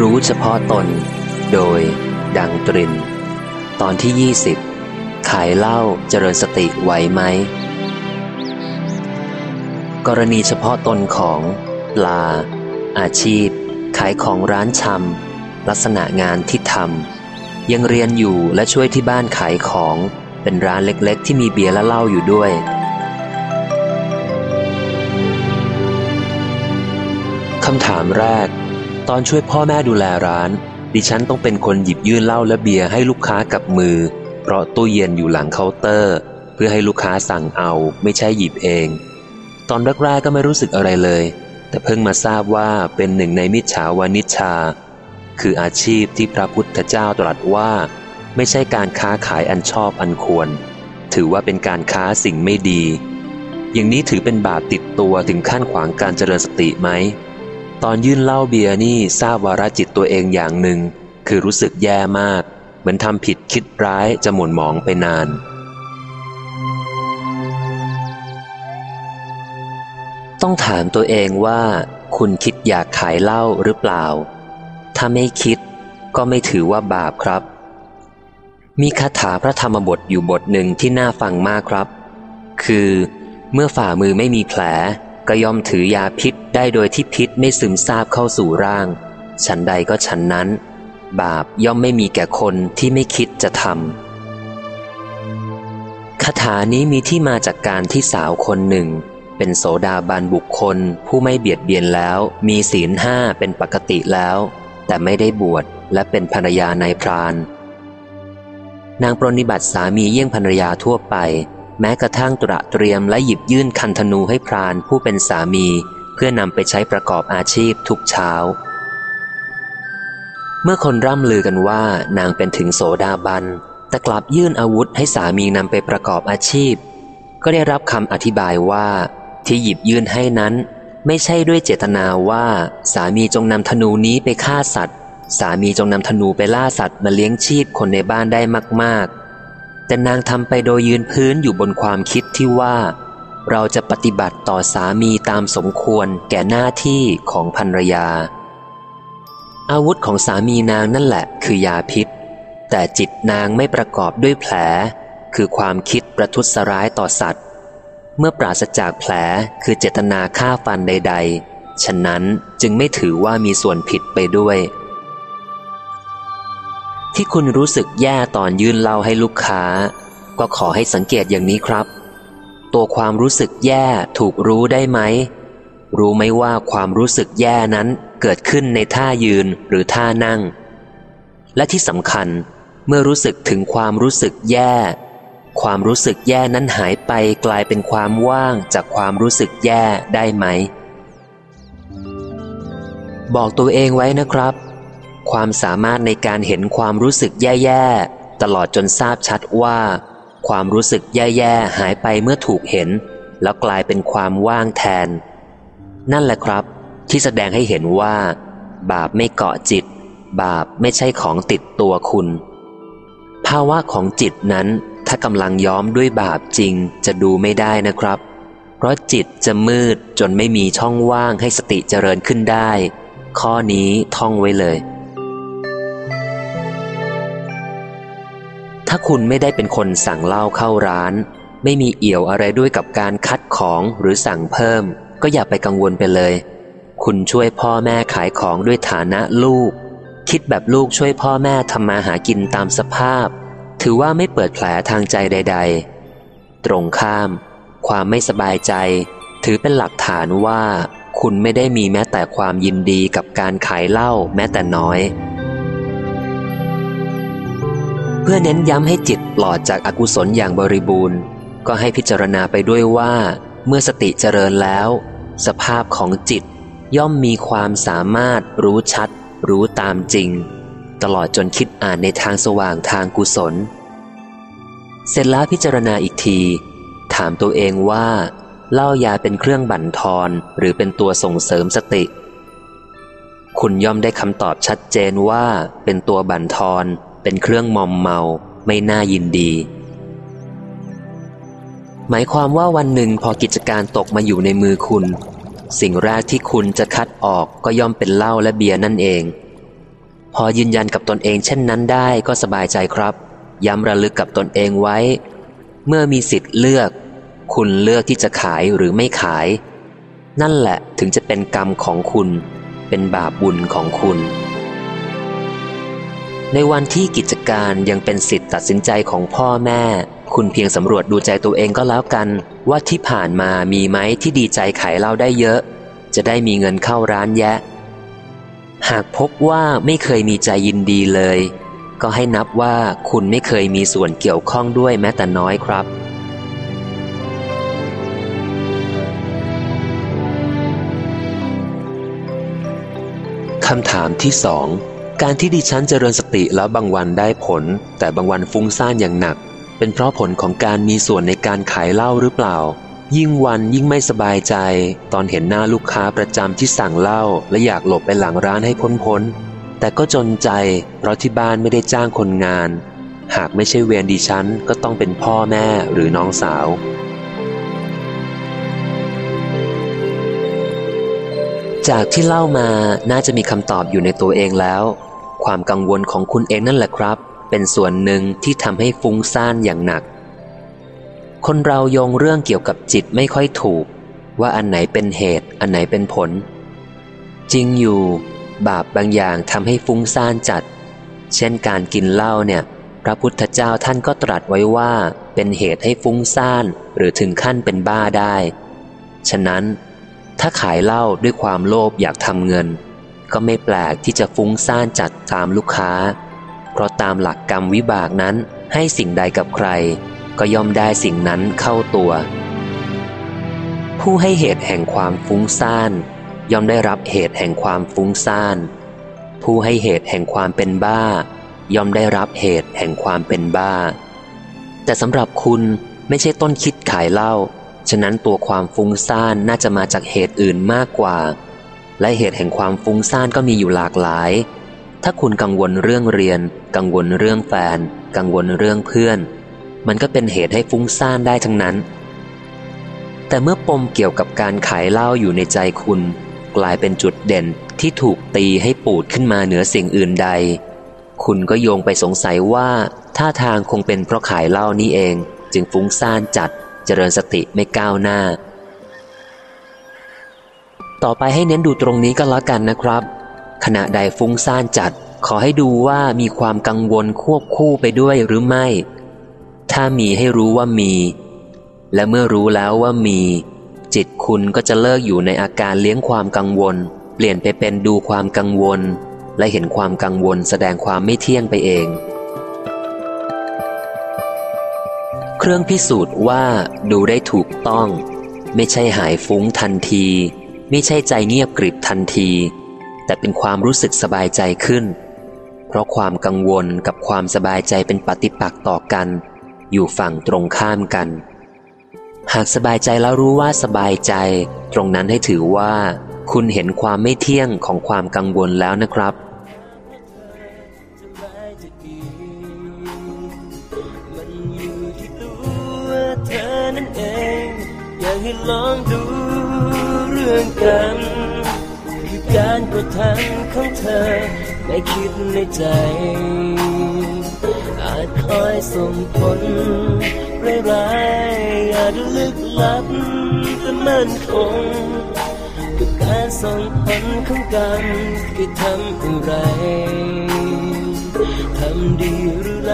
รู้เฉพาะตน โดย ดังตริน ตอนที่ 20 ขายเหล้าเจริญสติไหวไหม กรณีเฉพาะตนของปลา อาชีพ ขายของร้านชำลักษณะงานที่ทำยังเรียนอยู่และช่วยที่บ้านขายของเป็นร้านเล็กๆ ที่มีเบียร์และเหล้าอยู่ด้วยคำถามแรก ตอนช่วยพ่อแม่ดูแลร้าน ดิฉันต้องเป็นคนหยิบยื่นเหล้าและเบียร์ให้ลูกค้ากับมือ เพราะตู้เย็นอยู่หลังเคาน์เตอร์ เพื่อให้ลูกค้าสั่งเอาไม่ใช่หยิบเอง ตอนแรกๆก็ไม่รู้สึกอะไรเลย แต่เพิ่งมาทราบว่าเป็นหนึ่งในมิจฉาวานิชชาคืออาชีพที่พระพุทธเจ้าตรัสว่า ไม่ใช่การค้าขายอันชอบอันควร ถือว่าเป็นการค้าสิ่งไม่ดี อย่างนี้ถือเป็นบาปติดตัวถึงขั้นขวางการเจริญสติไหม ตอนยื่นเหล้าเบียร์นี่ทราบวาระจิตตัวเองอย่างหนึ่ง คือรู้สึกแย่มาก เหมือนทำผิดคิดร้ายจะหม่นหมองไปนาน ต้องถามตัวเองว่า คุณคิดอยากขายเหล้าหรือเปล่า ถ้าไม่คิดก็ไม่ถือว่าบาปครับ มีคาถาพระธรรมบทอยู่บทหนึ่งที่น่าฟังมากครับ คือ เมื่อฝ่ามือไม่มีแผลก็ย่อมถือยาพิษ ได้โดยที่พิษไม่ซึมซาบเข้าสู่ร่าง ฉันใดก็ฉันนั้น บาปย่อมไม่มีแก่คนที่ไม่คิดจะทำคาถานี้มีที่มาจากการที่สาวคนหนึ่ง เป็นโสดาบันบุคคล ผู้ไม่เบียดเบียนแล้ว มีศีลห้าเป็นปกติแล้ว แต่ไม่ได้บวชและเป็นภรรยานายพรานนางปรนิบัติสามีเยี่ยงภรรยาทั่วไป แม้กระทั่งตระเตรียมและหยิบยื่นคันธนูให้พรานผู้เป็นสามี เพื่อนำไปใช้ประกอบอาชีพทุกเช้า เมื่อคนร่ำลือกันว่านางเป็นถึงโสดาบัน แต่กลับยื่นอาวุธให้สามีนำไปประกอบอาชีพ ก็ได้รับคำอธิบายว่าที่หยิบยื่นให้นั้น ไม่ใช่ด้วยเจตนาว่าสามีจงนำธนูนี้ไปฆ่าสัตว์ สามีจงนำธนูไปล่าสัตว์มาเลี้ยงชีพคนในบ้านได้มาก ๆ แต่นางทำไปโดยยืนพื้นอยู่บนความคิดที่ว่า เราจะปฏิบัติต่อสามีตามสมควรแก่หน้าที่ของภรรยา อาวุธของสามีนางนั่นแหละคือยาพิษ แต่จิตนางไม่ประกอบด้วยแผล คือความคิดประทุษร้ายต่อสัตว์ เมื่อปราศจากแผลคือเจตนาฆ่าฟันใด ๆ ฉะนั้นจึงไม่ถือว่ามีส่วนผิดไปด้วย ที่คุณรู้สึกแย่ตอนยื่นเล้าให้ลูกค้า ก็ขอให้สังเกตอย่างนี้ครับ ตัวความรู้สึกแย่ถูกรู้ได้ไหม รู้ไหมว่าความรู้สึกแย่นั้นเกิดขึ้นในท่ายืนหรือท่านั่ง และที่สำคัญเมื่อรู้สึกถึงความรู้สึกแย่ ความรู้สึกแย่นั้นหายไปกลายเป็นความว่างจากความรู้สึกแย่ได้ไหม บอกตัวเองไว้นะครับ ความสามารถในการเห็นความรู้สึกแย่ๆตลอดจนทราบชัดว่า ความรู้สึกแย่ๆหายไปเมื่อถูกเห็น แล้วกลายเป็นความว่างแทน นั่นแหละครับ ที่แสดงให้เห็นว่า บาปไม่เกาะจิต บาปไม่ใช่ของติดตัวคุณ ภาวะของจิตนั้นถ้ากำลังย้อมด้วยบาปจริงจะดูไม่ได้นะครับ เพราะจิตจะมืดจนไม่มีช่องว่างให้สติเจริญขึ้นได้ ข้อนี้ท่องไว้เลยาคุณไม่ได้เป็นคนสั่งเหล้าเข้าร้าน ไม่มีเอี่ยวอะไรด้วยกับการคัดของหรือสั่งเพิ่ม ก็อย่าไปกังวลไปเลย คุณช่วยพ่อแม่ขายของด้วยฐานะลูก คิดแบบลูกช่วยพ่อแม่ทำมาหากินตามสภาพ ถือว่าไม่เปิดแผลทางใจใด ๆ ตรงข้าม ความไม่สบายใจ ถือเป็นหลักฐานว่า คุณไม่ได้มีแม้แต่ความยินดีกับการขายเหล้าแม้แต่น้อย พื่อเน้นย้ำให้จิตปลอดจากอากุศลอย่างบริบูรณ์ ก็ให้พิจารณาไปด้วยว่า เมื่อสติเจริญแล้ว สภาพของจิตย่อมมีความสามารถรู้ชัด รู้ตามจริง ตลอดจนคิดอ่านในทางสว่างทางกุศล เสร็จแล้วพิจารณาอีกที ถามตัวเองว่าเหล้ายาเป็นเครื่องบั่นทอนหรือเป็นตัวส่งเสริมสติ คุณย่อมได้คำตอบชัดเจนว่าเป็นตัวบั่นทอน เป็นเครื่องมอมเมาไม่น่ายินดี หมายความว่าวันหนึ่งพอกิจการตกมาอยู่ในมือคุณ สิ่งแรกที่คุณจะคัดออกก็ย่อมเป็นเหล้าและเบียร์นั่นเอง พอยืนยันกับตนเองเช่นนั้นได้ก็สบายใจครับ ย้ำระลึกกับตนเองไว้ เมื่อมีสิทธิ์เลือก คุณเลือกที่จะขายหรือไม่ขาย นั่นแหละถึงจะเป็นกรรมของคุณ เป็นบาปบุญของคุณ ในวันที่กิจการยังเป็นสิทธิ์ตัดสินใจของพ่อแม่ คุณเพียงสำรวจดูใจตัวเองก็แล้วกัน ว่าที่ผ่านมามีไหมที่ดีใจขายเหล้าได้เยอะ จะได้มีเงินเข้าร้านแยะ หากพบว่าไม่เคยมีใจยินดีเลย ก็ให้นับว่าคุณไม่เคยมีส่วนเกี่ยวข้องด้วยแม้แต่น้อยครับคำถามที่สอง การที่ดิฉันเจริญสติแล้วบางวันได้ผล แต่บางวันฟุ้งซ่านอย่างหนัก เป็นเพราะผลของการมีส่วนในการขายเหล้าหรือเปล่า ยิ่งวันยิ่งไม่สบายใจ ตอนเห็นหน้าลูกค้าประจำที่สั่งเหล้าและอยากหลบไปหลังร้านให้พ้นพ้นแต่ก็จนใจ เพราะที่บ้านไม่ได้จ้างคนงาน หากไม่ใช่เวรดิฉันก็ต้องเป็นพ่อแม่หรือน้องสาวจากที่เล่ามาน่าจะมีคำตอบอยู่ในตัวเองแล้ว ความกังวลของคุณเองนั่นแหละครับ เป็นส่วนหนึ่งที่ทำให้ฟุ้งซ่านอย่างหนัก คนเราโยงเรื่องเกี่ยวกับจิตไม่ค่อยถูก ว่าอันไหนเป็นเหตุ อันไหนเป็นผล จริงอยู่ บาปบางอย่างทำให้ฟุ้งซ่านจัด เช่นการกินเหล้าเนี่ย พระพุทธเจ้าท่านก็ตรัสไว้ว่า เป็นเหตุให้ฟุ้งซ่านหรือถึงขั้นเป็นบ้าได้ ฉะนั้น ถ้าขายเหล้าด้วยความโลภอยากทำเงิน ก็ไม่แปลกที่จะฟุ้งซ่านจัดตามลูกค้า เพราะตามหลักกรรมวิบากนั้นให้สิ่งใดกับใคร ก็ย่อมได้สิ่งนั้นเข้าตัว ผู้ให้เหตุแห่งความฟุ้งซ่าน ย่อมได้รับเหตุแห่งความฟุ้งซ่าน ผู้ให้เหตุแห่งความเป็นบ้า ย่อมได้รับเหตุแห่งความเป็นบ้า แต่สำหรับคุณไม่ใช่ต้นคิดขายเหล้าฉะนั้นตัวความฟุ้งซ่านน่าจะมาจากเหตุอื่นมากกว่า และเหตุแห่งความฟุ้งซ่านก็มีอยู่หลากหลาย ถ้าคุณกังวลเรื่องเรียน กังวลเรื่องแฟน กังวลเรื่องเพื่อน มันก็เป็นเหตุให้ฟุ้งซ่านได้ทั้งนั้น แต่เมื่อปมเกี่ยวกับการขายเหล้าอยู่ในใจคุณ กลายเป็นจุดเด่นที่ถูกตีให้ปูดขึ้นมาเหนือสิ่งอื่นใด คุณก็โยงไปสงสัยว่าท่าทางคงเป็นเพราะขายเหล้านี้เอง จึงฟุ้งซ่านจัดเจริญสติไม่ก้าวหน้า ต่อไปให้เน้นดูตรงนี้ก็แล้วกันนะครับ ขณะใดฟุ้งซ่านจัด ขอให้ดูว่ามีความกังวลควบคู่ไปด้วยหรือไม่ ถ้ามีให้รู้ว่ามี และเมื่อรู้แล้วว่ามี จิตคุณก็จะเลิกอยู่ในอาการเลี้ยงความกังวล เปลี่ยนไปเป็นดูความกังวล และเห็นความกังวลแสดงความไม่เที่ยงไปเอง เครื่องพิสูจน์ว่าดูได้ถูกต้อง ไม่ใช่หายฟุ้งทันที ไม่ใช่ใจเงียบกริบทันที แต่เป็นความรู้สึกสบายใจขึ้น เพราะความกังวลกับความสบายใจเป็นปฏิปักษ์ต่อกัน อยู่ฝั่งตรงข้ามกัน หากสบายใจแล้วรู้ว่าสบายใจ ตรงนั้นให้ถือว่า คุณเห็นความไม่เที่ยงของความกังวลแล้วนะครับมันอยู่ที่ตัวเธอนั่นเอง อยากให้ลองดู องกัน คือการกระทำของเธอไม่คิดในใจ อาจคอยส่งผลร้ายอาจลึกลับแต่มั่นคงกับการส่งผลของกันคือทำอะไรทำดีหรือไร